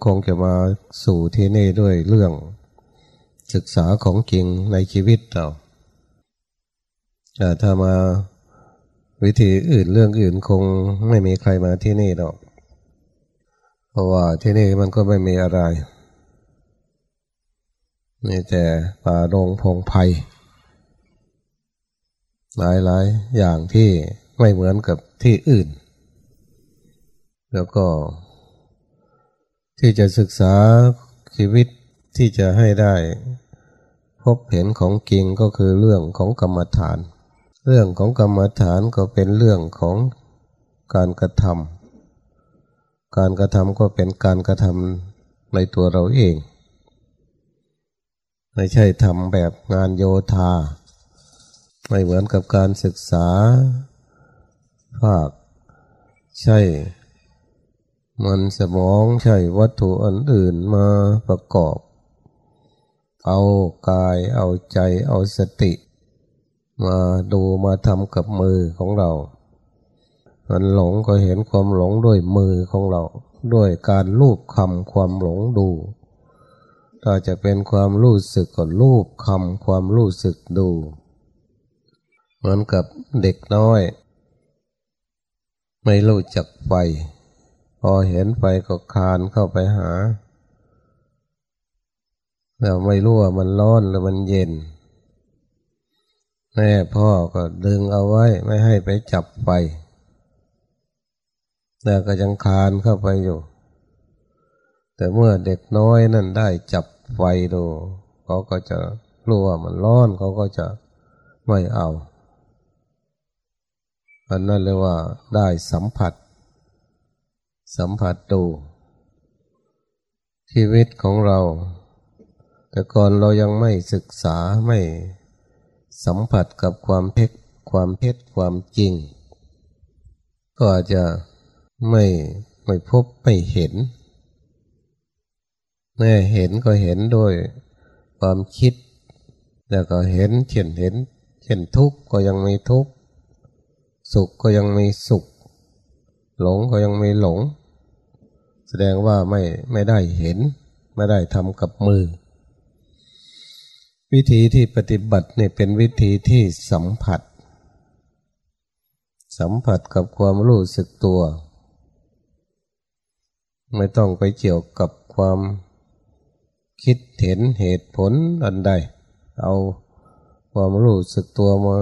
็คงจะมาสู่ที่นี่ด้วยเรื่อง ศึกษาของจริงในชีวิตเราแต่ถ้ามาวิธีอื่นเรื่องอื่นคงไม่มีใครมาที่นี่หรอก เพราะว่าที่นี่มันก็ไม่มีอะไรมีแต่ป่าดงพงไพ่หลายๆอย่างที่ไม่เหมือนกับที่อื่น แล้วก็ ที่จะศึกษาชีวิตที่จะให้ได้พบเห็นของจริงก็คือเรื่องของกรรมฐาน เรื่องของกรรมฐานก็เป็นเรื่องของการกระทำการกระทำก็เป็นการกระทำในตัวเราเอง ไม่ใช่ทำแบบงานโยธา ไม่เหมือนกับการศึกษา ภาค ใช่ มันสมองใช่วัตถุอันอื่นมาประกอบ เอากายเอาใจเอาสติ มาดูมาทำกับมือของเรา มันหลงก็เห็นความหลงด้วยมือของเรา ด้วยการลูบคำความหลงดู ถ้าจะเป็นความรู้สึกก็ลูบคำความรู้สึกดู เหมือนกับเด็กน้อย ไม่รู้จักไฟ พอเห็นไฟก็คานเข้าไปหา เราไม่รู้ว่ามันร้อนหรือมันเย็น แม่พ่อก็ดึงเอาไว้ไม่ให้ไปจับไฟแต่ก็ยังคานเข้าไปอยู่ แต่เมื่อเด็กน้อยนั่นได้จับไฟดูเขาก็จะรู้ว่ามันร้อนเขาก็จะไม่เอาอันนั้นเรียกว่าได้สัมผัส สัมผัสดู ชีวิตของเรา แต่ก่อนเรายังไม่ศึกษาไม่สัมผัสกับความเพ็กความเท็จความจริง ก็อาจจะไม่ไม่พบไม่เห็นแม่เห็นก็เห็นโดยความคิด แล้วก็เห็นเช่นเห็น เช่นทุกข์ก็ยังมีทุกข์สุขก็ยังมีสุข หลงก็ยังมีหลง แสดงว่าไม่ไม่ได้เห็น ไม่ได้ทำกับมือ วิธีที่ปฏิบัติเนี่ยเป็นวิธีที่สัมผัส สัมผัสกับความรู้สึกตัว ไม่ต้องไปเกี่ยวกับความคิดเห็นเหตุผลอันใด เอาความรู้สึกตัวมา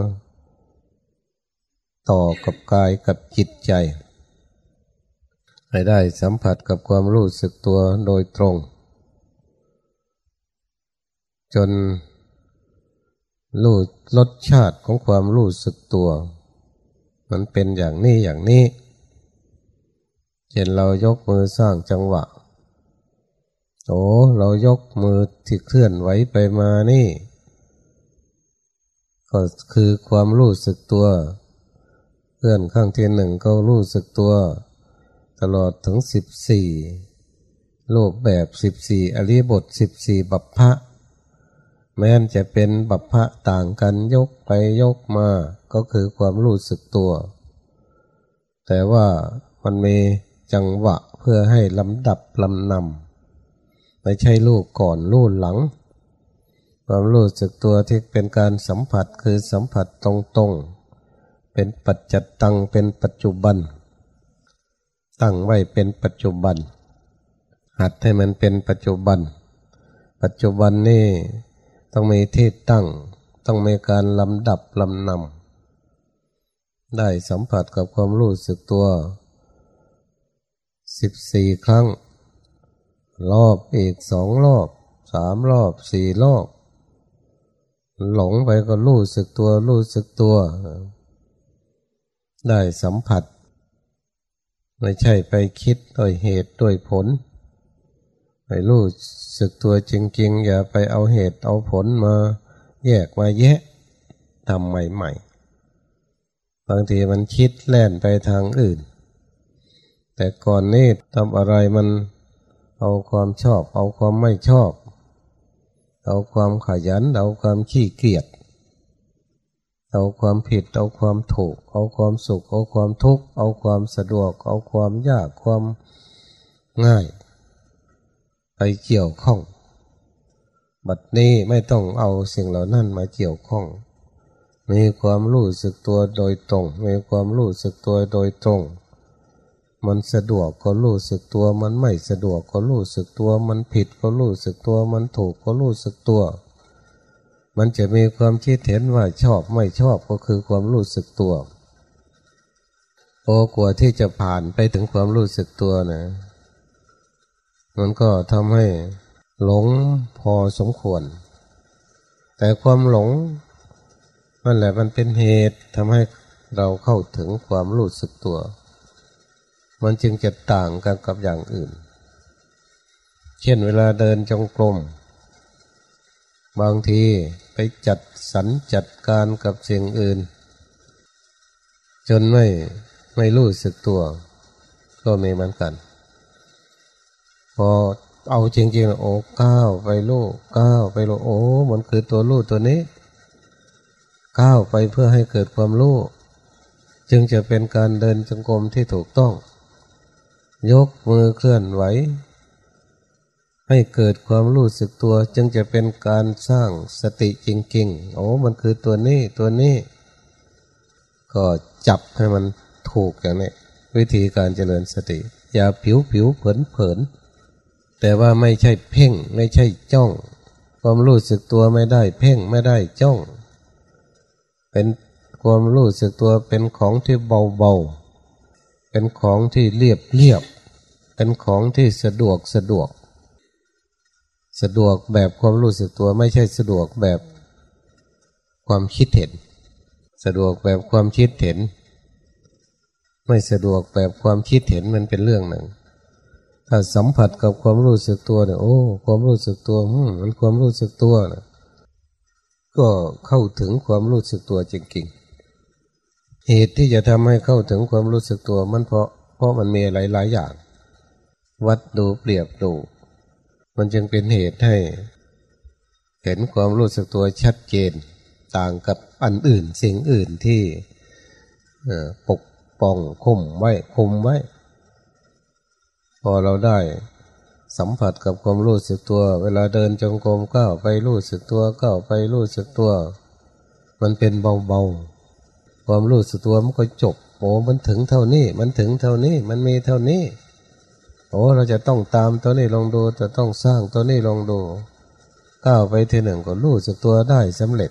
ต่อกับกายกับจิตใจ ให้ได้สัมผัสกับความรู้สึกตัวโดยตรง จนรู้รสชาติของความรู้สึกตัว มันเป็นอย่างนี้อย่างนี้เช่นเรายกมือสร้างจังหวะโอ้เรายกมือที่เคลื่อนไหวไปมานี่ ก็คือความรู้สึกตัว เคลื่อนข้างที่หนึ่งก็รู้สึกตัว ตลอดถึงสิบสี่รูปแบบสิบสี่อริบทสิบสี่บัพพะ แม้นจะเป็นบัพพะต่างกันยกไปยกมาก็คือความรู้สึกตัว แต่ว่ามันมีจังหวะเพื่อให้ลำดับลำนำไม่ใช่ลูกก่อนลูกหลัง ความรู้สึกตัวที่เป็นการสัมผัสคือสัมผัสตรงๆ เป็นปัจจัตตังเป็นปัจจุบัน ตั้งไว้เป็นปัจจุบัน หัดให้มันเป็นปัจจุบัน ปัจจุบันนี่ต้องมีที่ตั้ง ต้องมีการลำดับลำนำได้สัมผัสกับความรู้สึกตัวสิบสี่ครั้ง รอบอีกสองรอบสามรอบสี่รอบ หลงไปก็รู้สึกตัวรู้สึกตัว ได้สัมผัส ไม่ใช่ไปคิดด้วยเหตุด้วยผลไปรู้สึกตัวจริง ๆ อย่าไปเอาเหตุเอาผลมาแยกมาแยะทำใหม่ๆบางทีมันคิดแล่นไปทางอื่น แต่ก่อนนี้ทำอะไรมันเอาความชอบ เอาความไม่ชอบ เอาความขยัน เอาความขี้เกียจ เอาความผิด เอาความถูก เอาความสุข เอาความทุกข์ เอาความสะดวก เอาความยากความง่าย ไปเกี่ยวข้อง บัดนี้ไม่ต้องเอาสิ่งเหล่านั้นมาเกี่ยวข้อง มีความรู้สึกตัวโดยตรง มีความรู้สึกตัวโดยตรง มันสะดวกก็รู้สึกตัว มันไม่สะดวกก็รู้สึกตัว มันผิดก็รู้สึกตัว มันถูกก็รู้สึกตัว มันจะมีความคิดเห็นว่าชอบไม่ชอบก็คือความรู้สึกตัว โอ้กว่าที่จะผ่านไปถึงความรู้สึกตัวนะมันก็ทำให้หลงพอสมควร แต่ความหลงนั่นแหละมันเป็นเหตุทำให้เราเข้าถึงความรู้สึกตัว มันจึงจะต่างกันกับอย่างอื่น เช่นเวลาเดินจงกรม บางทีไปจัดสรรจัดการกับสิ่งอื่น จนไม่ไม่รู้สึกตัว ก็มีเหมือนกัน พอเอาจริงๆโอ้ก้าวไปลูกก้าวไปลูกโอ้มันคือตัวลูกตัวนี้ ก้าวไปเพื่อให้เกิดความรู้จึงจะเป็นการเดินจงกรมที่ถูกต้อง ยกมือเคลื่อนไหว ให้เกิดความรู้สึกตัวจึงจะเป็นการสร้างสติจริงๆโอ้มันคือตัวนี้ตัวนี้ ก็จับให้มันถูกอย่างนี้วิธีการเจริญสติ อย่าผิวผิวเผินเผินแต่ว่าไม่ใช่เพ่งไม่ใช่จ้อง ความรู้สึกตัวไม่ได้เพ่งไม่ได้จ้อง เป็นความรู้สึกตัวเป็นของที่เบาๆเป็นของที่เรียบเรียบเป็นของที่สะดวกสะดวก สะดวกแบบความรู้สึกตัวไม่ใช่สะดวกแบบความคิดเห็น สะดวกแบบความคิดเห็น ไม่สะดวกแบบความคิดเห็นมันเป็นเรื่องหนึ่ง ถ้าสัมผัสกับความรู้สึกตัวเนี่ยโอ้ความรู้สึกตัวมันความรู้สึกตัวนะก็เข้าถึงความรู้สึกตัวจริงๆเหตุที่จะทำให้เข้าถึงความรู้สึกตัวมันเพราะเพราะมันมีหลายๆอย่าง วัดดูเปรียบดู มันจึงเป็นเหตุให้ เห็นความรู้สึกตัวชัดเจนต่างกับอันอื่นสิ่งอื่นที่ปกป้องคุมไว้คุมไว้ พอเราได้สัมผัสกับความรู้สึกตัว เวลาเดินจงกรมก้าวไปรู้สึกตัวก้าวไปรู้สึกตัว มันเป็นเบาๆความรู้สึกตัวมันก็จบโอ้มันถึงเท่านี้ มันถึงเท่านี้มันมีเท่านี้ โอ้เราจะต้องตามตัวนี้ลองดูจะต้องสร้างตัวนี้ลองดูก้าวไปทีหนึ่งก็รู้สึกตัวได้สำเร็จ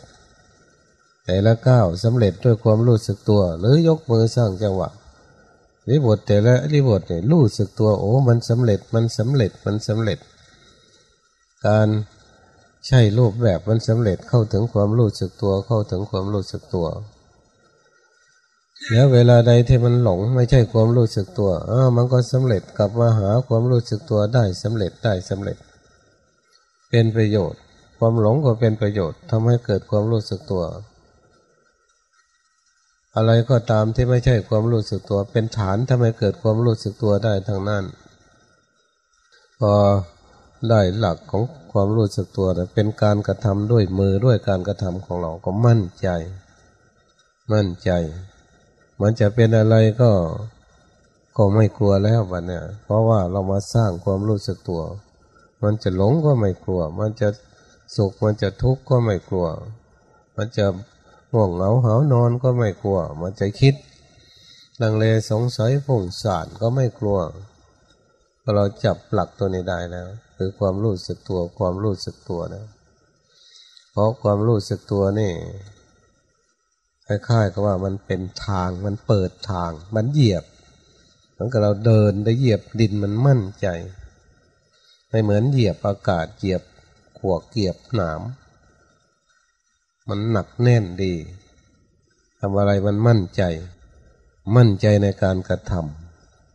แต่ละก้าวสำเร็จด้วยความรู้สึกตัว หรือยกมือสร้างจังหวะริบทแต่ละริบทเนี่ยรู้สึกตัวโอ้มันสำเร็จมันสำเร็จมันสำเร็จ การใช่รูปแบบมันสำเร็จเข้าถึงความรู้สึกตัวเข้าถึงความรู้สึกตัว แล้วเวลาใดที่มันหลงไม่ใช่ความรู้สึกตัวอ้ามันก็สำเร็จกลับมาหาความรู้สึกตัวได้สำเร็จได้สำเร็จ เป็นประโยชน์ ความหลงก็เป็นประโยชน์ทำให้เกิดความรู้สึกตัว อะไรก็ตามที่ไม่ใช่ความรู้สึกตัว เป็นฐานทำให้เกิดความรู้สึกตัวได้ทั้งนั้นพอได้หลักของความรู้สึกตัวเป็นการกระทำด้วยมือด้วยการกระทำของเราก็มั่นใจ มั่นใจ มันจะเป็นอะไรก็ก็ไม่กลัวแล้ววันเนี้ยเพราะว่าเรามาสร้างความรู้สึกตัว มันจะหลงก็ไม่กลัว มันจะสุขมันจะทุกข์ก็ไม่กลัว มันจะง่วงเหงาหานอนก็ไม่กลัว มันจะคิดลังเลสงสัยผงสารก็ไม่กลัวพอเราจับหลักตัวนี้ได้แล้วคือความรู้สึกตัวความรู้สึกตัวนะเพราะความรู้สึกตัวนี่ คล้ายๆกับว่ามันเป็นทางมันเปิดทาง มันเหยียบเหมือนกับเราเดินได้เหยียบดินมันมั่นใจไม่เหมือนเหยียบอากาศเหยียบขวกเหยียบหนาม มันหนักแน่นดีทำอะไรมันมั่นใจ มั่นใจในการกระท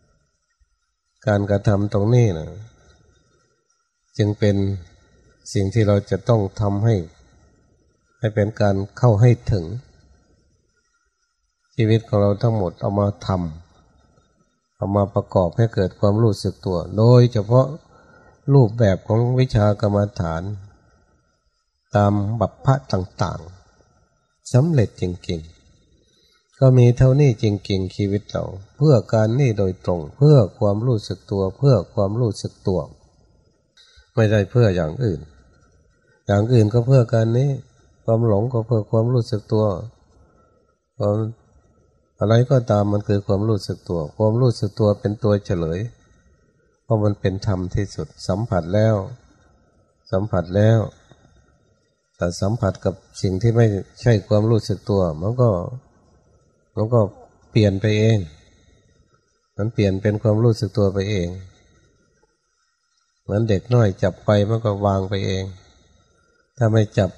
ำการกระทำตรงนี้นะจึงเป็นสิ่งที่เราจะต้องทำให้ ให้เป็นการเข้าให้ถึง ชีวิตของเราทั้งหมดเอามาทำเอามาประกอบให้เกิดความรู้สึกตัว โดยเฉพาะรูปแบบของวิชากรรมฐาน ตามบัพพะต่างๆสำเร็จจริงๆ ก็มีเท่านี้จริงๆ ชีวิตเรา เพื่อการนี่โดยตรง เพื่อความรู้สึกตัว เพื่อความรู้สึกตัว ไม่ได้เพื่ออย่างอื่น อย่างอื่นก็เพื่อการนี้ ความหลงก็เพื่อความรู้สึกตัวความ อะไรก็ตามมันคือความรู้สึกตัว ความรู้สึกตัวเป็นตัวเฉลย เพราะมันเป็นธรรมที่สุด สัมผัสแล้ว สัมผัสแล้ว แต่สัมผัสกับสิ่งที่ไม่ใช่ความรู้สึกตัว มันก็มันก็เปลี่ยนไปเอง มันเปลี่ยนเป็นความรู้สึกตัวไปเอง เหมือนเด็กน้อยจับไปมันก็วางไปเอง ถ้าไม่จับ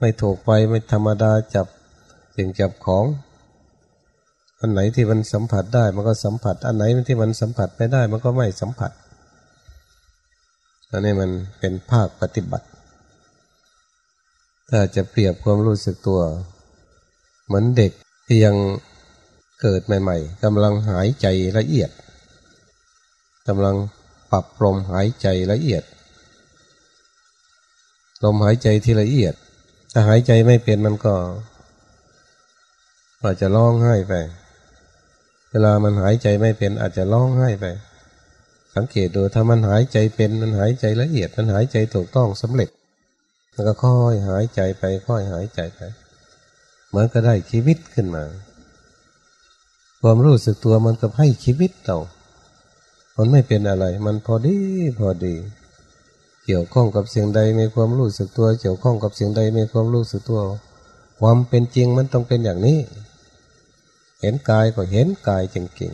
ไม่ถูกไปไม่ธรรมดาจับสิ่งจับของ อันไหนที่มันสัมผัสได้มันก็สัมผัส อันไหนที่มันสัมผัสไม่ได้มันก็ไม่สัมผัสอันนี้มันเป็นภาคปฏิบัติ ถ้าจะเปรียบความรู้สึกตัว เหมือนเด็กที่ยังเกิดใหม่ ๆกำลังหายใจละเอียดกำลังปรับลมหายใจละเอียด ลมหายใจที่ละเอียด ถ้าหายใจไม่เป็นมันก็อาจจะร้องไห้ไป เวลามันหายใจไม่เป็นอาจจะร้องไห้ไป สังเกตดูถ้ามันหายใจเป็นมันหายใจละเอียดมันหายใจถูกต้องสำเร็จมันก็ค่อยหายใจไป ค่อยหายใจไปเหมือนก็ได้ชีวิตขึ้นมา ความรู้สึกตัวมันก็ให้ชีวิตเรามันไม่เป็นอะไร มันพอดีพอดี เกี่ยวข้องกับเสียงใดมีความรู้สึกตัว เกี่ยวข้องกับเสียงใดมีความรู้สึกตัว ความเป็นจริงมันต้องเป็นอย่างนี้ เห็นกายก็เห็นกายจริง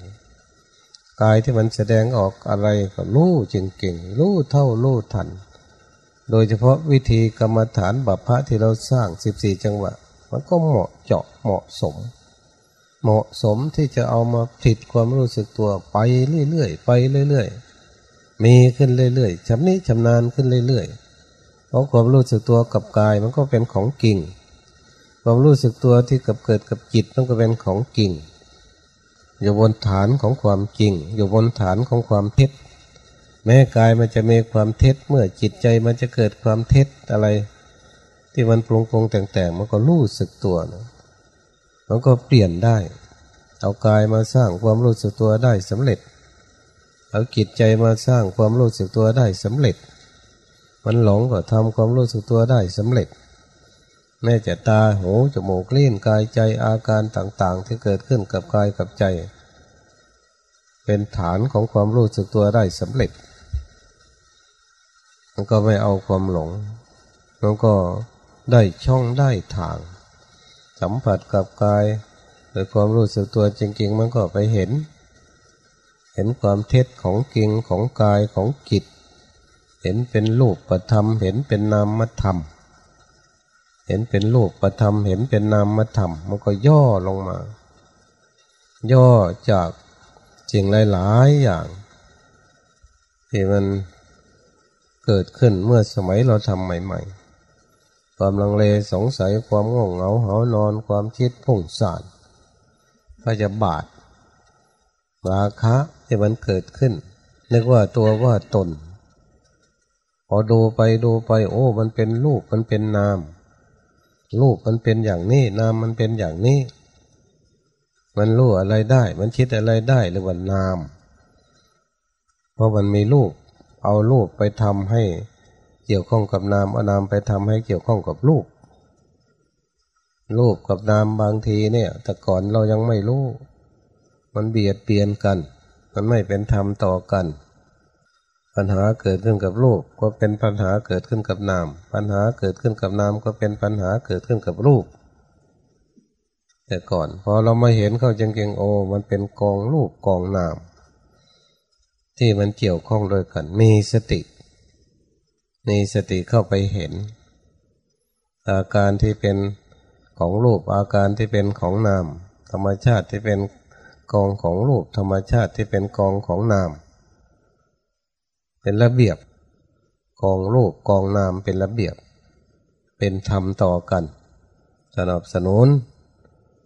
ๆกายที่มันแสดงออกอะไรก็รู้จริงๆรู้เท่ารู้ทัน โดยเฉพาะวิธีกรรมฐานบัพพะที่เราสร้างสิบสี่จังหวะ มันก็เหมาะเจาะเหมาะสม เหมาะสมที่จะเอามาผิดความรู้สึกตัวไปเรื่อยๆไปเรื่อยๆมีขึ้นเรื่อยๆชำนิชำนาญขึ้นเรื่อยๆเพราะความรู้สึกตัวกับกายมันก็เป็นของจริง ความรู้สึกตัวที่กับเกิดกับจิตมันก็เป็นของจริง อยู่บนฐานของความจริง อยู่บนฐานของความเท็จ แม้กายมันจะมีความเท็จ เมื่อจิตใจมันจะเกิดความเท็จอะไร ที่มันปรุงปรุงแต่งๆมันก็รู้สึกตัวนะมันก็เปลี่ยนได้ เอากายมาสร้างความรู้สึกตัวได้สำเร็จ เอาจิตใจมาสร้างความรู้สึกตัวได้สำเร็จ มันหลงก็ทำความรู้สึกตัวได้สำเร็จ แม้แต่ตาหูจมูกลิ้นกายใจอาการต่างๆ ที่เกิดขึ้นกับกายกับใจ เป็นฐานของความรู้สึกตัวได้สำเร็จ มันก็ไม่เอาความหลงมันก็ได้ช่องได้ทาง สัมผัสกับกายโดยความรู้สึกตัวจริง ๆ มันก็ไปเห็น เห็นความเท็จของจริงของกายของจิต เห็นเป็นรูปประธรรม เห็นเป็นนามธรรม เห็นเป็นรูปประธรรม เห็นเป็นนามธรรม มันก็ย่อลงมา ย่อจากสิ่งหลายๆอย่าง ที่มันเกิดขึ้นเมื่อสมัยเราทำใหม่ ๆ ความลังเลสงสัยความง่วงเหงาหานอนความคิดพุ่งสานพจะบาดราคะที่มันเกิดขึ้น นึกว่าตัวว่าตน พอดูไปดูไป โอ้ มันเป็นรูปมันเป็นนาม รูปมันเป็นอย่างนี้ นามมันเป็นอย่างนี้ มันรู้อะไรได้ มันคิดอะไรได้หรือว่านาม เพราะมันมีรูป เอารูปไปทำให้เกี่ยวข้องกับนามเอานามไปทำให้เกี่ยวข้องกับรูป รูปกับนามบางทีเนี่ย แต่ก่อนเรายังไม่รู้ มันเบียดเบียนกัน มันไม่เป็นธรรมต่อกัน ปัญหาเกิดขึ้นกับรูปก็เป็นปัญหาเกิดขึ้นกับนาม ปัญหาเกิดขึ้นกับนามก็เป็นปัญหาเกิดขึ้นกับรูป แต่ก่อนพอเรามาเห็นเข้าจริงๆโอ มันเป็นกองรูปกองนาม ที่มันเกี่ยวข้องโดยกันมีสติมีสติเข้าไปเห็น อาการที่เป็นของรูปอาการที่เป็นของนาม ธรรมชาติที่เป็นกองของรูปธรรมชาติที่เป็นกองของนาม เป็นระเบียบ กองรูปกองนามเป็นระเบียบ เป็นธรรมต่อกัน สนับสนุน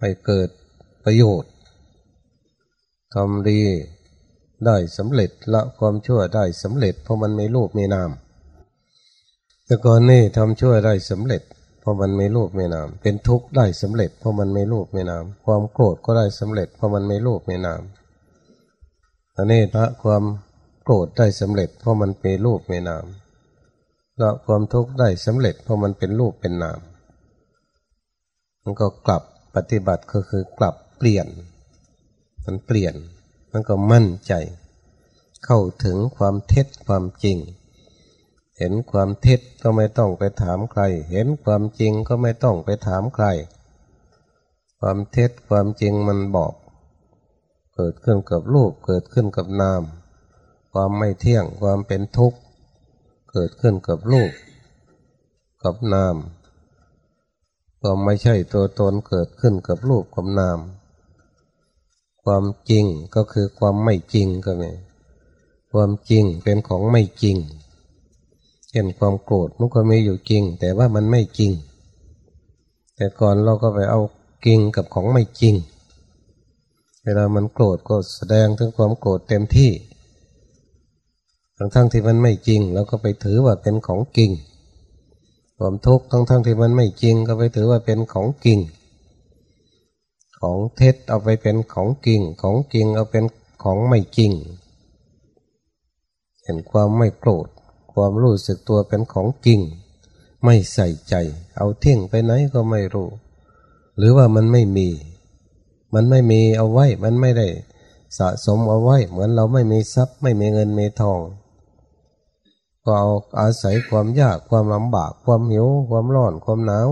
ให้เกิดประโยชน์ทำดีได้สำเร็จละความชั่วได้สำเร็จ เพราะมันไม่รูปไม่นาม แต่ก่อนนี่ทำชั่วได้สำเร็จ เพราะมันไม่รูปไม่นาม เป็นทุกข์ได้สำเร็จ เพราะมันไม่รูปไม่นาม ความโกรธก็ได้สำเร็จ เพราะมันไม่รูปไม่นามอันนี้พระความ รธได้สำเร็จ เพราะมันเป็นรูปไม่นนามละความทุกข์ได้สำเร็จ เพราะมันเป็นรูปเป็นนาม มันก็กลับปฏิบัติก็คือกลับเปลี่ยน มันเปลี่ยน มันก็มั่นใจ เข้าถึงความเท็จความจริง เห็นความเท็จก็ไม่ต้องไปถามใคร เห็นความจริงก็ไม่ต้องไปถามใคร ความเท็จความจริงมันบอก เกิดขึ้นกับรูปเกิดขึ้นกับนาม ความไม่เที่ยงความเป็นทุกข์ เกิดขึ้นกับรูป กับนามความไม่ใช่ตัวตนเกิดขึ้นกับรูปกับนาม ความจริงก็คือความไม่จริงก็ไงความจริงเป็นของไม่จริง เช่นความโกรธมันก็มีอยู่จริง แต่ว่ามันไม่จริง แต่ก่อนเราก็ไปเอาจริงกับของไม่จริง เวลามันโกรธก็แสดงถึงความโกรธเต็มที่ ทั้งทั้งที่มันไม่จริงเราก็ไปถือว่าเป็นของจริง ความทุกข์ทั้งทั้งที่มันไม่จริง ก็ไปถือว่าเป็นของจริง ของเท็จเอาไปเป็นของจริง ของจริงเอาเป็นของไม่จริง เห็นความไม่โกรธความรู้สึกตัวเป็นของจริง ไม่ใส่ใจ เอาเที่ยงไปไหนก็ไม่รู้ หรือว่ามันไม่มี มันไม่มีเอาไว้มันไม่ได้สะสมเอาไว้ เหมือนเราไม่มีทรัพย์ ไม่มีเงินมีทอง ก็เอาอาศัยความยากความลำบากความหิว ความร้อนความหนาว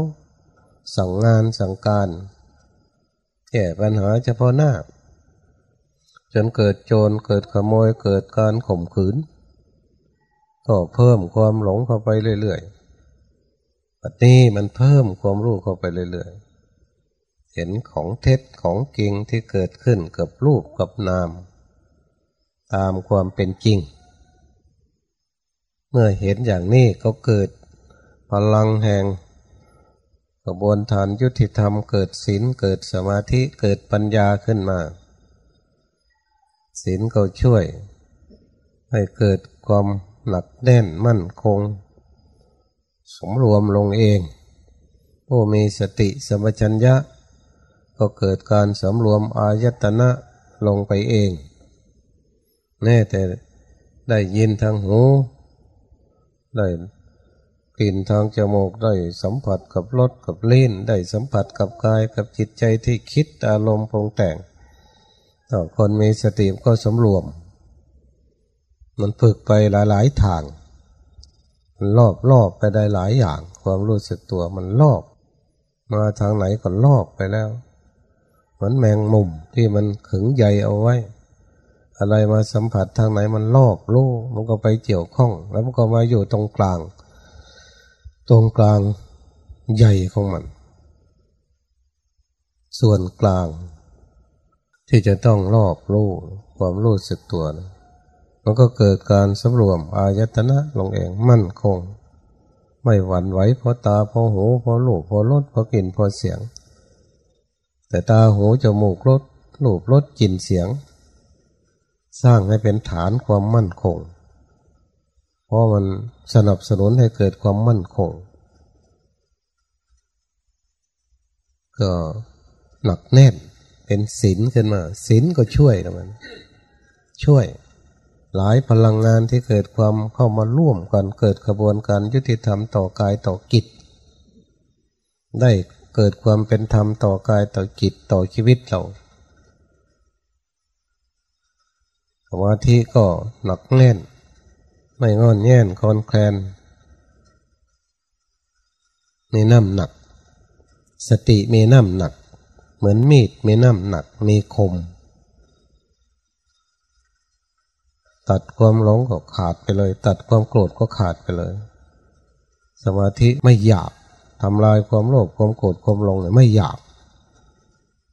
สั่งงานสั่งการแก้ปัญหาเฉพาะหน้า จนเกิดโจรเกิดขโมยเกิดการข่มขืน ก็เพิ่มความหลงเข้าไปเรื่อยๆปัจนี้มันเพิ่มความรู้เข้าไปเรื่อยๆ เห็นของเท็จของจริงที่เกิดขึ้นกับรูปกับนาม ตามความเป็นจริง เมื่อเห็นอย่างนี้ก็เกิดพลังแห่งกระบวนฐานยุติธรรมเกิดศีลเกิดสมาธิเกิดปัญญาขึ้นมาศีลก็ช่วย ให้เกิดความหนักแน่นมั่นคง สมรวมลงเอง ผู้มีสติสมัชัญญะ ก็เกิดการสำรวมอายตนะลงไปเอง แน่แต่ได้ยินทางหู ได้กลิ่นทางจมูกได้สัมผัสกับรสกับเลิ้นได้สัมผัสกับกายกับจิตใจที่คิดอารมณ์ปรุงแต่งต่อคนมีสติก็สำรวม มันฝึกไปหลาย ๆ ทางมันรอบรอบไปได้หลายอย่าง ความรู้สึกตัวมันรอบ มาทางไหนก็รอบไปแล้ว เหมือนแมงมุมที่มันขึงใยเอาไว้ อะไรมาสัมผัสทางไหนมันลอบรู้มันก็ไปเกี่ยวข้อง แล้วมันก็มาอยู่ตรงกลาง ตรงกลางใหญ่ของมัน ส่วนกลาง ที่จะต้องรอบรู้ความรู้สึกตัวนะมันก็เกิดการสำรวมอายตนะลงเองมั่นคง ไม่หวั่นไหวเพราะตาเพราะหูเพราะลูกเพราะรสเพราะกลิ่นเพราะเสียง แต่ตาหูจมูกรสลูกรสกลิ่นเสียง สร้างให้เป็นฐานความมั่นคง เพราะมันสนับสนุนให้เกิดความมั่นคง ก็หนักแน่นเป็นศีลขึ้นมาศีลก็ช่วยนะมันช่วย หลายพลังงานที่เกิดความเข้ามาร่วมกันเกิดกระบวนการยุติธรรมต่อกายต่อกิจ ได้เกิดความเป็นธรรมต่อกายต่อกิจต่อชีวิตเรา สมาธิก็หนักแน่น ไม่งอนแง่นคอนแคลนมีน้ำหนัก สติมีน้ำหนัก เหมือนมีดมีน้ำหนักมีคม ตัดความหลงก็ขาดไปเลย ตัดความโกรธก็ขาดไปเลย สมาธิไม่หยาบทำลายความโลภความโกรธความหลงเลยไม่หยาบ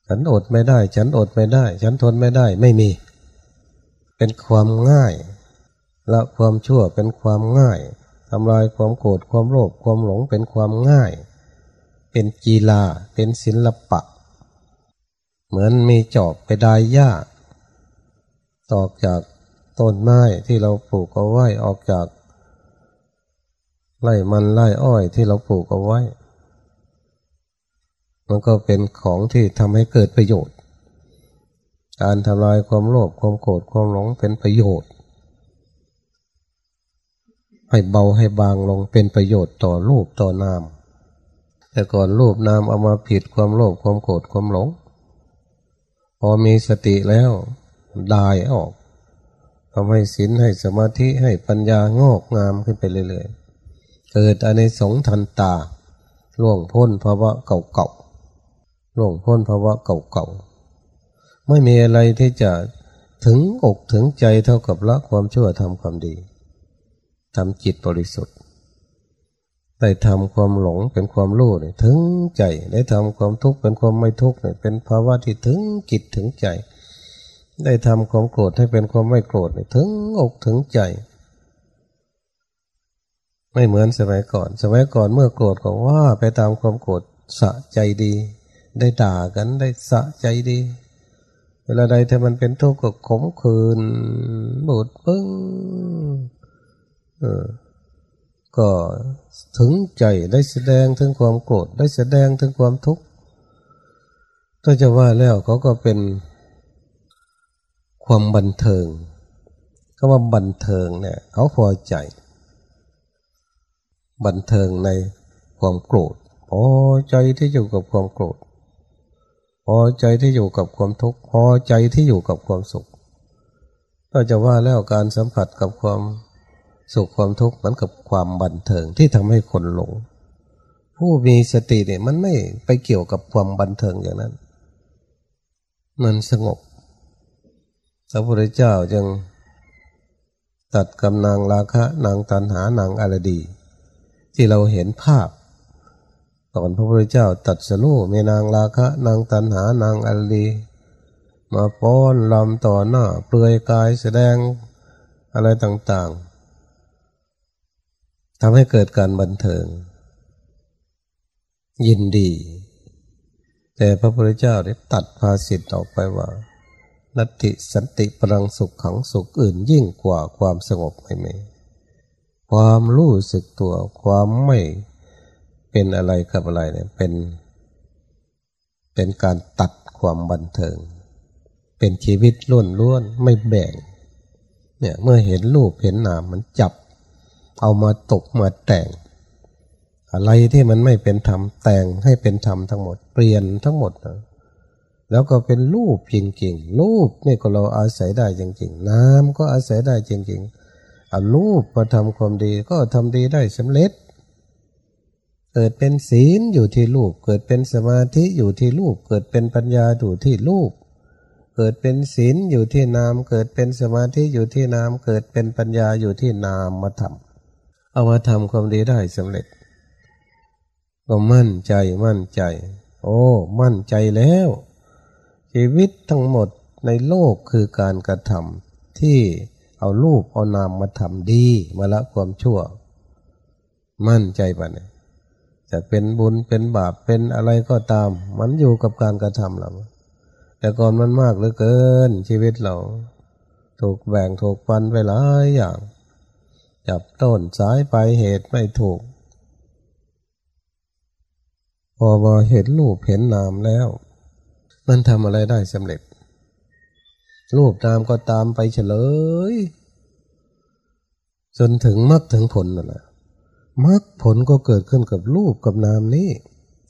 ฉันอดไม่ได้ ฉันอดไม่ได้ ฉันทนไม่ได้ไม่มี เป็นความง่ายละความชั่วเป็นความง่ายทำลายความโกรธความโลภความหลงเป็นความง่าย เป็นกีฬาเป็นศิลปะ เหมือนมีจอบไปได้หญ้าตอกจากต้นไม้ที่เราปลูกเอาไว้ออกจากไร่มันไร่อ้อยที่เราปลูกเอาไว้ มันก็เป็นของที่ทำให้เกิดประโยชน์ การทำลายความโลภความโกรธความหลงเป็นประโยชน์ ให้เบาให้บางลงเป็นประโยชน์ต่อรูปต่อนาม แต่ก่อนรูปนามเอามาผิดความโลภความโกรธความหลง พอมีสติแล้วดายออกทำให้ศีลให้สมาธิให้ปัญญางอกงามขึ้นไปเรื่อยๆ เกิดอันในสงทันตาล่วงพ้นภาวะเก่าๆล่วงพ้นภาวะเก่าๆ ไม่มีอะไรที่จะถึงอกถึงใจเท่ากับละความชั่วทำความดีทำจิตบริสุทธิ์ ได้ทำความหลงเป็นความรู้เนี่ยถึงใจ ได้ทำความทุกข์เป็นความไม่ทุกข์เนี่ยเป็นภาวะที่ถึงจิตถึงใจ ได้ทำความโกรธให้เป็นความไม่โกรธเนี่ยถึงอกถึงใจ ไม่เหมือนสมัยก่อน สมัยก่อนเมื่อโกรธก็ว่าไปตามความโกรธสะใจดี ได้ด่ากันได้สะใจดี เวลาใดถ้ามันเป็นทุกข์ก็ขมขื่นบูดปึ้งก็ถึงใจได้แสดงถึงความโกรธได้แสดงถึงความทุกข์ถ้าจะว่าแล้วเขาก็เป็นความบันเทิงก็ว่าบันเทิงเนี่ยเขาพอใจ บันเทิงในความโกรธพอใจที่อยู่กับความโกรธ พอใจที่อยู่กับความทุกข์พอใจที่อยู่กับความสุข ก็จะว่าแล้วการสัมผัสกับความสุขความทุกข์เหมือนกับความบันเทิงที่ทำให้คนหลง ผู้มีสติเนี่ยมันไม่ไปเกี่ยวกับความบันเทิงอย่างนั้น มันสงบพระพุทธเจ้าจึงตัดกำนางราคะนางตันหานางอารดี ที่เราเห็นภาพ ตอนพระพุทธเจ้าตัดสรู้มีนางราคะ นางตันหานางอารดีมาป้อนลำต่อหน้า เปลือยกายแสดงอะไรต่างๆทำให้เกิดการบันเทิง ยินดี แต่พระพุทธเจ้าได้ตัดภาสิทธ์ออกไปว่า นัตติสันติปรังสุขขังสุขอื่นยิ่งกว่าความสงบไม่มีความรู้สึกตัวความไม่ เป็นอะไรกับอะไรเนี่ยเป็น เป็นการตัดความบันเทิง เป็นชีวิตล้วนล้วนไม่แบ่ง เนี่ยเมื่อเห็นรูปเห็นนามมันจับ เอามาตกมาแต่ง อะไรที่มันไม่เป็นธรรมแต่งให้เป็นธรรมทั้งหมดเปลี่ยนทั้งหมดนะแล้วก็เป็นรูปจริงๆ รูปนี่ก็เราอาศัยได้จริงๆ น้ำก็อาศัยได้จริงๆเอารูปมาทำความดีก็ทำดีได้สำเร็จ เกิดเป็นศีลอยู่ที่รูป เกิดเป็นสมาธิอยู่ที่รูป เกิดเป็นปัญญาอยู่ที่รูป เกิดเป็นศีลอยู่ที่นาม เกิดเป็นสมาธิอยู่ที่นาม เกิดเป็นปัญญาอยู่ที่นามมาทำเอามาทำความดีได้สำเร็จ ก็มั่นใจมั่นใจ โอ้ มั่นใจแล้ว ชีวิตทั้งหมดในโลกคือการกระทำที่เอารูปเอานามมาทำดีมาละความชั่ว มั่นใจปะเนี่ย จะเป็นบุญเป็นบาปเป็นอะไรก็ตาม มันอยู่กับการกระทำเราแต่ก่อนมันมากเหลือเกินชีวิตเรา ถูกแบ่งถูกปันไปหลายอย่าง จับต้นสายไปเหตุไม่ถูก พอมาเห็นรูปเห็นนามแล้ว มันทำอะไรได้สำเร็จ รูปนามก็ตามไปเฉลย จนถึงมรรคถึงผลนั่นแหละ มรรคผลก็เกิดขึ้นกับรูปกับนามนี้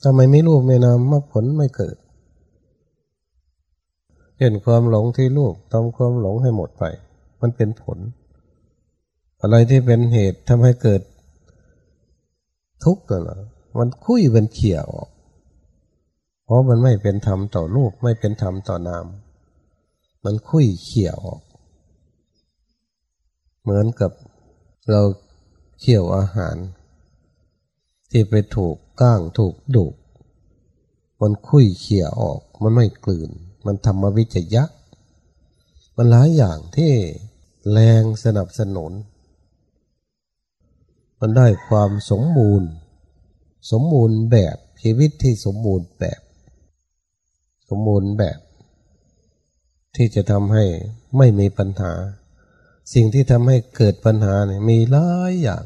ทำไมไม่รูปไม่นามมรรคผลไม่เกิด เห็นความหลงที่รูปทำความหลงให้หมดไป มันเป็นผล อะไรที่เป็นเหตุทำให้เกิด ทุกข์นั่นแหละมันคุยเป็นเขี่ยวเพราะมันไม่เป็นธรรมต่อรูปไม่เป็นธรรมต่อนาม มันคุยเขี่ยออก เหมือนกับเราเขี่ยวอาหาร ที่ไปถูกก้างถูกดุมันคุยเขี่ยออก มันไม่กลืน มันทำมาวิจยะ มันหลายอย่างที่แรงสนับสนุน มันได้ความสมบูรณ์ สมบูรณ์แบบชีวิตที่สมบูรณ์แบบ สมบูรณ์แบบ ที่จะทำให้ไม่มีปัญหา สิ่งที่ทำให้เกิดปัญหาเนี่ยมีหลายอย่าง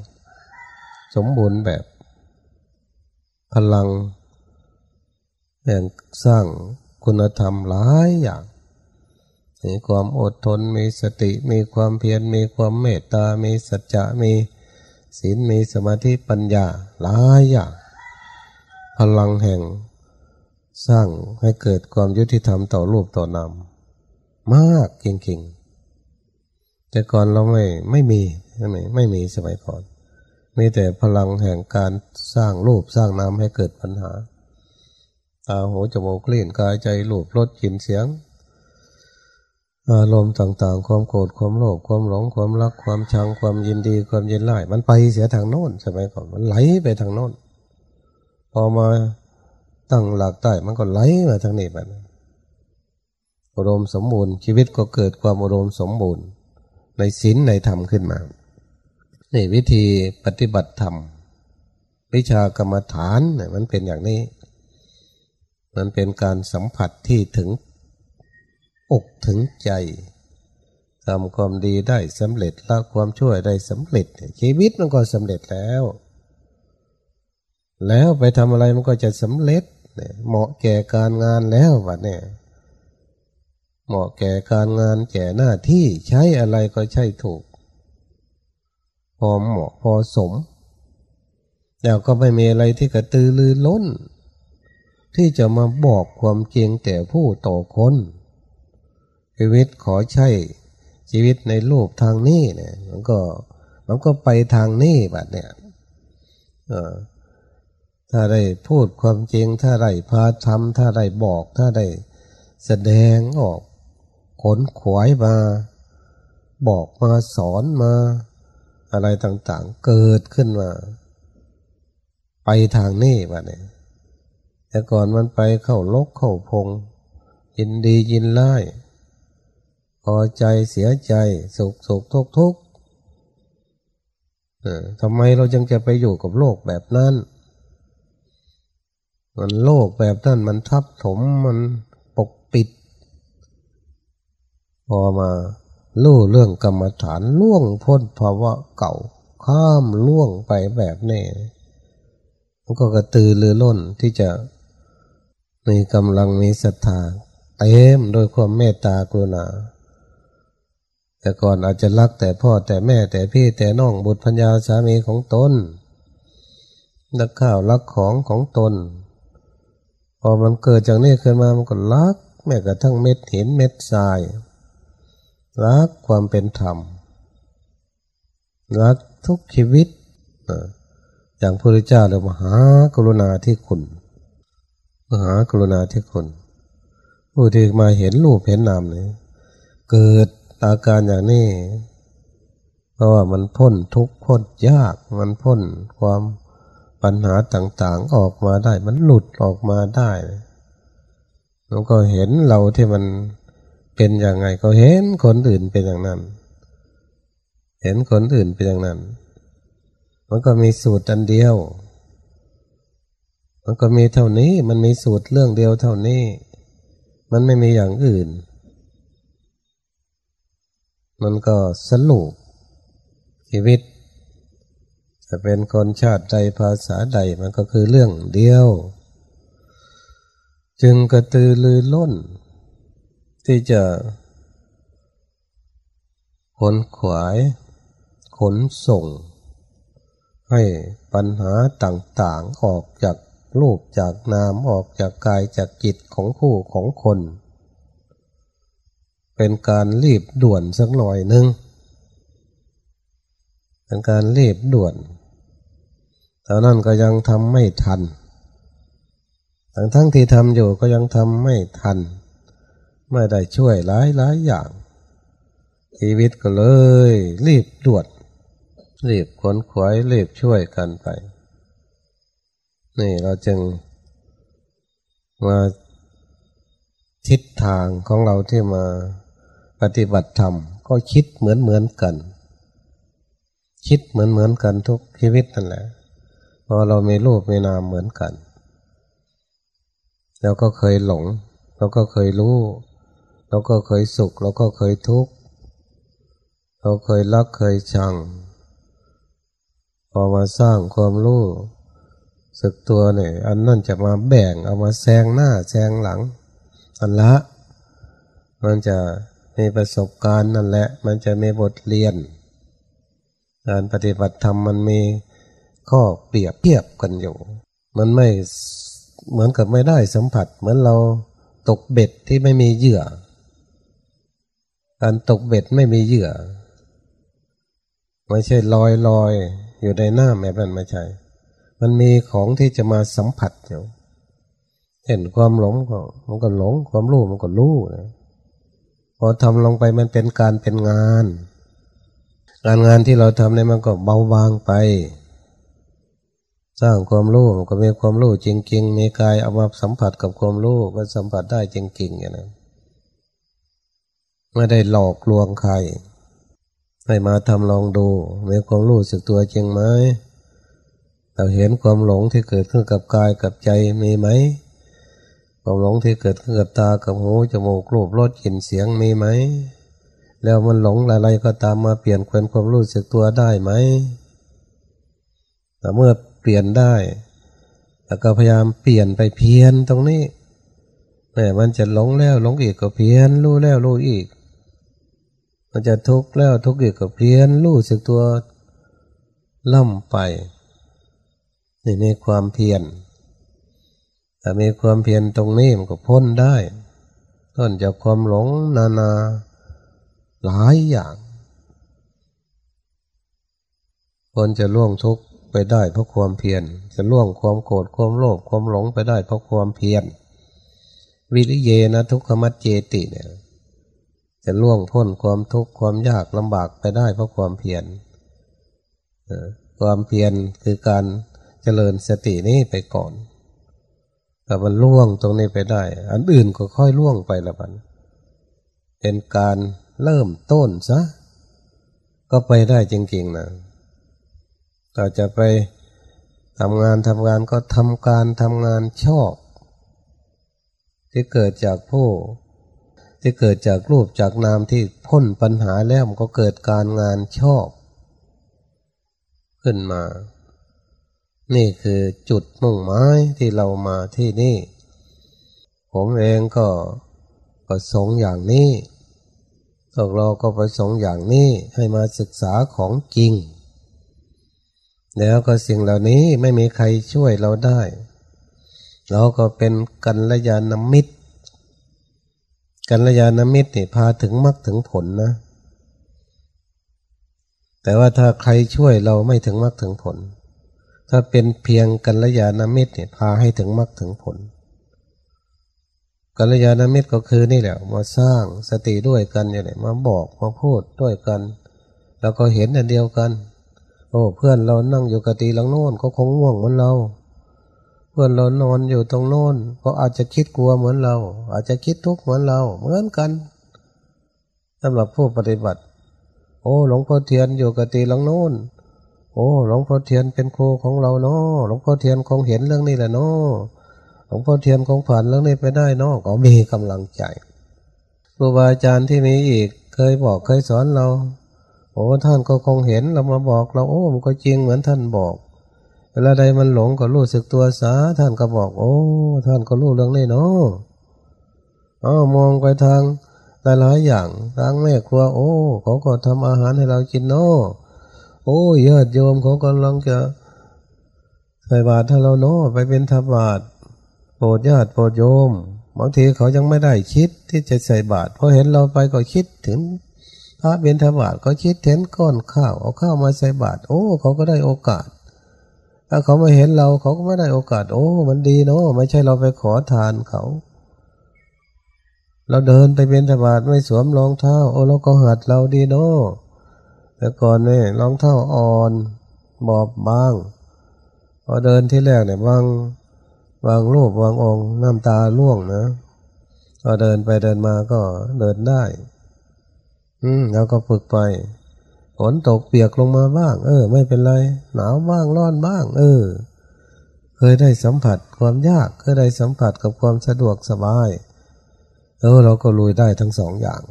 สมบูรณ์แบบ พลังแห่งสร้างคุณธรรมหลายอย่างมีความอดทนมีสติมีความเพียรมีความเมตตา มีสัจจะมีศีลมีสมาธิปัญญาหลายอย่างพลังแห่งสร้างให้เกิดความยุติธรรมต่อรูปต่อนามมากจริงๆแต่ก่อนเราไม่ไม่มีไม่ไม่มีสมัยก่อน มีแต่พลังแห่งการสร้างรูปสร้างนามให้เกิดปัญหาตาหูจมูกลิ้นกายใจรูปรสกลิ่นเสียง อารมณ์ต่างๆ ความโกรธความโลภความหลงความรักความชังความยินดีความยินไล่มันไปเสียทางโน้นใช่ไหมก่อนมันไหลไปทางโน้นพอมาตั้งหลักใต้มันก็ไหลมาทางนี้มันอารมณ์สมบูรณ์ชีวิตก็เกิดความอารมณ์สมบูรณ์ ในศีลในธรรมขึ้นมา นี่วิธีปฏิบัติธรรม วิชากรรมฐานเนี่ยมันเป็นอย่างนี้ มันเป็นการสัมผัสที่ถึงอกถึงใจทำความดีได้สำเร็จละความช่วยได้สำเร็จ ชีวิตมันก็สำเร็จแล้ว แล้วไปทำอะไรมันก็จะสำเร็จเหมาะแก่การงานแล้ววะเนี่ยเหมาะแก่การงานแก่หน้าที่ใช้อะไรก็ใช่ถูก พอเหมาะพอสม แล้วก็ไม่มีอะไรที่กระตือรือร้น ที่จะมาบอกความจริงแต่ผู้ต่อคนชีวิตขอใช่ชีวิตในรูปทางนี้เนี่ยมันก็มันก็ไปทางนี้แบบเนี่ยถ้าได้พูดความจริง ถ้าได้พาทำถ้าได้บอก ถ้าได้แสดงออกขนขวายมา บอกมาสอนมา อะไรต่างๆ เกิดขึ้นมา ไปทางนี้แบบนี้แต่ก่อนมันไปเข้าลกเข้าพง ยินดียินไล่พอใจเสียใจสุขสุขทุกทุกทำไมเราจึงจะไปอยู่กับโลกแบบนั้น มันโลกแบบนั้นมันทับถมมันปกปิด พอมา ลู่เรื่องกรรมฐานล่วงพ้นภาวะเก่า ข้ามล่วงไปแบบนี้มันก็กระตือรือร้นที่จะมีกำลังมีศรัทธาเต็มโดยความเมตตากรุณา แต่ก่อนอาจจะรักแต่พ่อแต่แม่แต่พี่แต่น้องบุตรพัญญาสามีของตนรักข้าวรักของของตน พอมันเกิดจากนี้ขึ้นมามันก็รักแม้กระทั่งเม็ดหินเม็ดทราย รักความเป็นธรรม รักทุกชีวิต อย่างพระพุทธเจ้าเลยมหากรุณาที่คุณ มหากรุณาที่คุณ ผู้ที่มาเห็นรูปเห็นนามเลยเกิดอาการอย่างนี้ เพราะว่ามันพ้นทุกข์พ้นยาก มันพ้นความปัญหาต่างๆออกมาได้ มันหลุดออกมาได้แล้วก็เห็นเราที่มัน เป็นอย่างไงก็เห็นคนอื่นเป็นอย่างนั้น เห็นคนอื่นเป็นอย่างนั้น มันก็มีสูตรอันเดียว มันก็มีเท่านี้มันมีสูตรเรื่องเดียวเท่านี้ มันไม่มีอย่างอื่น มันก็สรุปชีวิตจะเป็นคนชาติใดภาษาใดมันก็คือเรื่องเดียว จึงกระตือรือร้น ที่จะขนขวาย ขนส่ง ให้ปัญหาต่างๆออกจากรูปจากนามออกจากกายจากจิตของคู่ของคน เป็นการรีบด่วนสักหน่อยหนึ่งเป็นการรีบด่วนแต่นั้นก็ยังทำไม่ทันทั้งทั้งที่ทำอยู่ก็ยังทำไม่ทัน ไม่ได้ช่วยหลายหลายอย่าง ชีวิตก็เลย รีบด่วนรีบขนขวายรีบช่วยกันไป นี่เราจึงมาทิศทางของเราที่มาปฏิบัติธรรม ก็คิดเหมือนเหมือนกัน คิดเหมือนเหมือนกันทุกชีวิตนั่นแหละพอเรามีรูปมีนามเหมือนกันเราก็เคยหลง เราก็เคยรู้ เราก็เคยสุขเราก็เคยทุกข์เราเคยรักเคยชัง พอมาสร้างความรู้สึกตัวเนี่ยอันนั่นจะมาแบ่งเอามาแซงหน้าแซงหลัง อันละ มันจะมีประสบการณ์นั่นแหละ มันจะมีบทเรียน การปฏิบัติธรรมมันมีข้อเปรียบเทียบกันอยู่ มันไม่เหมือนกับไม่ได้สัมผัส เหมือนเราตกเบ็ดที่ไม่มีเหยื่อ การตกเบ็ดไม่มีเหยื่อ ไม่ใช่ลอยลอยอยู่ในหน้าแม่เป็นไม่ใช่มันมีของที่จะมาสัมผัสอยู่เห็นความหลงก็มันก็หลง ความรู้มันก็รู้นะพอทำลงไปมันเป็นการเป็นงาน การงานที่เราทำเนี่ยมันก็เบาบางไป สร้างความรู้มันก็มีความรู้จริง ๆ มีกายเอามาสัมผัสกับความรู้ก็สัมผัสได้จริงๆอย่างนั้น ไม่ได้หลอกลวงใคร ให้มาทำลองดูมีความรู้สึกตัวจริงไหมเราเห็นความหลงที่เกิดขึ้นกับกายกับใจมีไหม ความหลงที่เกิดขึ้นกับตากับหูจมูกรูปรสกลิ่นเสียงมีไหม แล้วมันหลงอะไรก็ตามมาเปลี่ยนเป็นความรู้สึกตัวได้ไหมแต่เมื่อเปลี่ยนได้ แล้วก็พยายามเปลี่ยนไปเพียนตรงนี้แม่มันจะหลงแล้วหลงอีกก็เพียนรู้แล้วรู้อีก มันจะทุกข์แล้วทุกข์อีกก็เพียนรู้สึกตัวล่ำไปนี่ในความเพียรแต่มีความเพียรตรงนี้มันก็พ้นได้ ต้นจากความหลงนานาหลายอย่างคนจะล่วงทุกข์ไปได้เพราะความเพียรจะล่วงความโกรธความโลภความหลงไปได้เพราะความเพียรวิริเยนะทุกขมัจเจติเนี่ย จะล่วงพ้นความทุกข์ความยากลำบากไปได้เพราะความเพียรความเพียรคือการเจริญสตินี้ไปก่อนแต่มันล่วงตรงนี้ไปได้ อันอื่นก็ค่อยล่วงไปละมันเป็นการเริ่มต้นซะก็ไปได้จริงๆนะก็จะไปทำงานทำงานก็ทำการทำงานชอบ ที่เกิดจากผู้ ที่เกิดจากรูปจากนามที่พ้นปัญหาแล้วมันก็เกิดการงานชอบ ขึ้นมา นี่คือจุดมุ่งหมายที่เรามาที่นี่ ผมเองก็ประสงค์อย่างนี้พวกเราก็ประสงค์อย่างนี้ให้มาศึกษาของจริง แล้วก็สิ่งเหล่านี้ไม่มีใครช่วยเราได้ เราก็เป็นกัลยาณมิตร กัลยาณมิตรนี่พาถึงมรรคถึงผลนะ แต่ว่าถ้าใครช่วยเราไม่ถึงมรรคถึงผล ถ้าเป็นเพียงกัลยาณมิตรเนี่ยพาให้ถึงมรรคถึงผลกัลยาณมิตรก็คือนี่แหละมาสร้างสติด้วยกันอย่างไรมาบอกมาพูดด้วยกัน แล้วก็เห็นอันเดียวกัน โอ้เพื่อนเรานั่งอยู่กติหลังโน้นก็คงง่วงเหมือนเรา พื่อนเรานอนอยู่ตรงโน้นก็อาจจะคิดกลัวเหมือนเรา อาจจะคิดทุกข์เหมือนเรา เหมือนกันสำหรับผู้ปฏิบัติ โอ้หลวงพ่อเทียนอยู่กติหลังโน้นโอ้หลวงพ่อเทียนเป็นครูของเราเนาะหลวงพ่อเทียนคงเห็นเรื่องนี้แหละเนาะหลวงพ่อเทียนคงผ่านเรื่องนี้ไปได้เนาะก็มีกำลังใจครูบาอาจารย์ที่มีอีกเคยบอกเคยสอนเรา โอ้ท่านก็คงเห็นเรามาบอกเราโอ้มันก็จริงเหมือนท่านบอก เวลาใดมันหลงก็รู้สึกตัวสาท่านก็บอก โอ้ ท่านก็รู้เรื่องนี้เนาะอ๋อมองไปทางหลายๆอย่างทางแม่ครัว โอ้เขาก็ทำอาหารให้เรากินเนาะโอ้ญาติโยมเขากำลังจะใส่บาตรถ้าเราโน้ไปเป็นทบาตโปรดญาติโปรดโยมบางทีเขายังไม่ได้คิดที่จะใส่บาตรพอเห็นเราไปก็คิดถึงพระเบญทบาตก็คิดเห็นก้อนข้าวเอาข้าวมาใส่บาตรโอ้ เขาก็ได้โอกาส ถ้าเขาไม่เห็นเราเขาก็ไม่ได้โอกาส โอ้ มันดีเนาะไม่ใช่เราไปขอทานเขา เราเดินไปเป็นธบาตไม่สวมรองเท้า โอ้เราก็หัดเราดีเนาะแต่ก่อนเนี่ยรองเท้าอ่อนบอบบางพอเดินที่แรกเนี่ยวางวางรูปวางองค์น้ำตาล่วงนะพอเดินไปเดินมาก็เดินได้ อืมแล้วก็ฝึกไป ฝนตกเปียกลงมาบ้าง เออ ไม่เป็นไร หนาวบ้างร้อนบ้าง เออ เคยได้สัมผัสความยากเคยได้สัมผัสกับความสะดวกสบาย เออ เราก็ลุยได้ทั้งสองอย่าง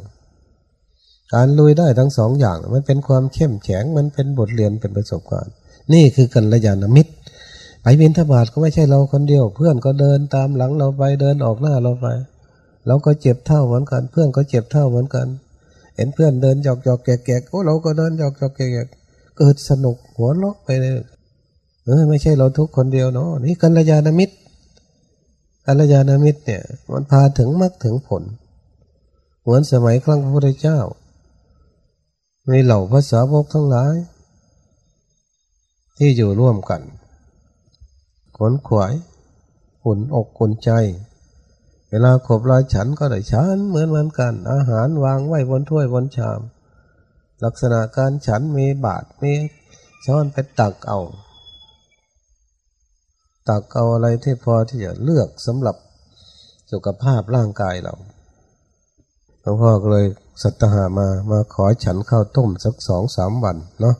การลุยได้ทั้งสองอย่างมันเป็นความเข้มแข็งมันเป็นบทเรียนเป็นประสบการณ์ นี่คือกัลยาณมิตรไปบินทบาทก็ไม่ใช่เราคนเดียว เพื่อนก็เดินตามหลังเราไปเดินออกหน้าเราไป เราก็เจ็บเท่าเหมือนกัน เพื่อนก็เจ็บเท่าเหมือนกัน ห็นเพื่อนเดินหยอกหยอกแกะแกะโอ้เราก็เดินหยอกหยอกแกะแกะเกิดสนุกหัวเราะไปเลยเออไม่ใช่เราทุกคนเดียวเนาะนี่กัลยาณมิตรกัลยาณมิตรเนี่ยมันพาถึงมรรคถึงผล เหมือนสมัยครั้งพระพุทธเจ้ามีเหล่าภาษาวกทั้งหลาย ที่อยู่ร่วมกันขนขวายขุนอกขุนใจ เวลาขบลายฉันก็ได้ฉันเหมือนเหมือนกัน อาหารวางไว้บนถ้วยบนชาม ลักษณะการฉันมีบาทมีช้อนไปตักเอา ตักเอาอะไรที่พอที่จะเลือกสำหรับสุขภาพร่างกายเราหลวงพ่อก็เลยสัตหามามาขอฉันข้าวต้มสักสองสามวันเนาะ